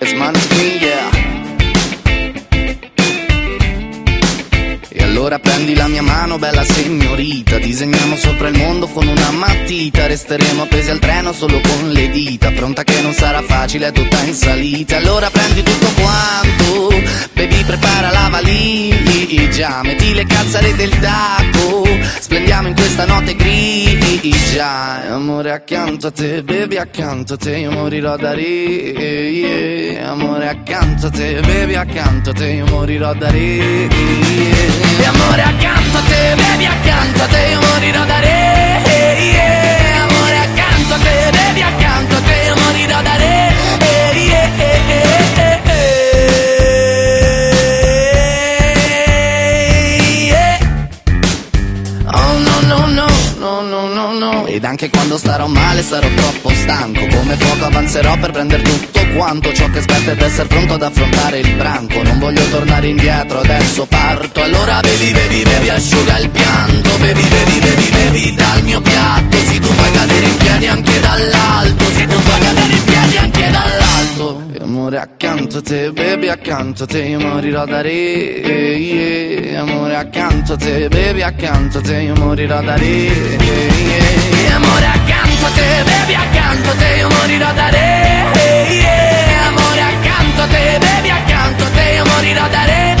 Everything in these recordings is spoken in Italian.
It's meant to be, yeah. E allora prendi la mia mano, bella signorita. Disegniamo sopra il mondo con una matita. Resteremo appesi al treno solo con le dita. Pronta che non sarà facile, è tutta in salita. Allora prendi tutto quanto. Baby prepara la valigia. Metti le calzare del taco Splendiamo in questa notte grigia E Amore accanto a te, baby accanto a te Io morirò da ridere yeah. Amore accanto a te, baby accanto a te Io morirò da ridere yeah. Amore accanto a te, baby accanto a te Io morirò da re yeah. Amore accanto a te, baby accanto a te Io morirò da re. Oh no no no no no no no. Ed anche quando starò male sarò troppo stanco. Come fuoco avanzerò per prendere tutto quanto Ciò che aspetta ed essere pronto ad affrontare il branco. Non voglio tornare indietro, adesso parto. Allora bevi, bevi, bevi, asciuga il pianto. Bevi, bevi accanto a te, bevi accanto a te Io morirò da re yeah. Amore accanto a te, bevi accanto a te Io morirò da re yeah. Amore accanto a te, bevi accanto a te Io morirò da re yeah. Amore accanto a te, bevi accanto a te Io morirò da re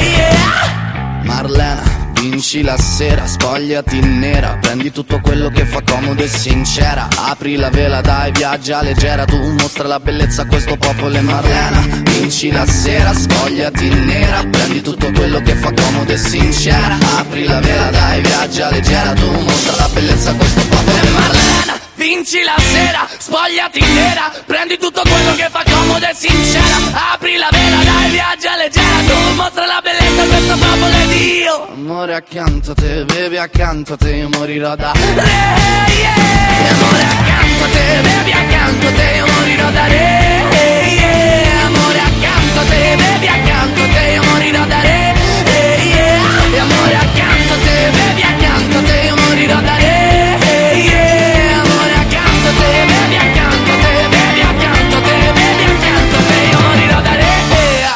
yeah. Marlena Vinci la sera, spogliati nera. Prendi tutto quello che fa comodo e sincera. Apri la vela, dai, viaggia leggera. Tu mostra la bellezza a questo popolo e Marlena. Vinci la sera, spogliati nera. Prendi tutto quello che fa comodo e sincera. Apri la vela, dai, viaggia leggera. Tu mostra la bellezza a questo popolo e Marlena. Vinci la sera, spogliati nera. Prendi tutto quello che fa Amore accanto a te, bevi accanto a te morirò da re, yeah. Amore accanto a te, bevi accanto a te morirò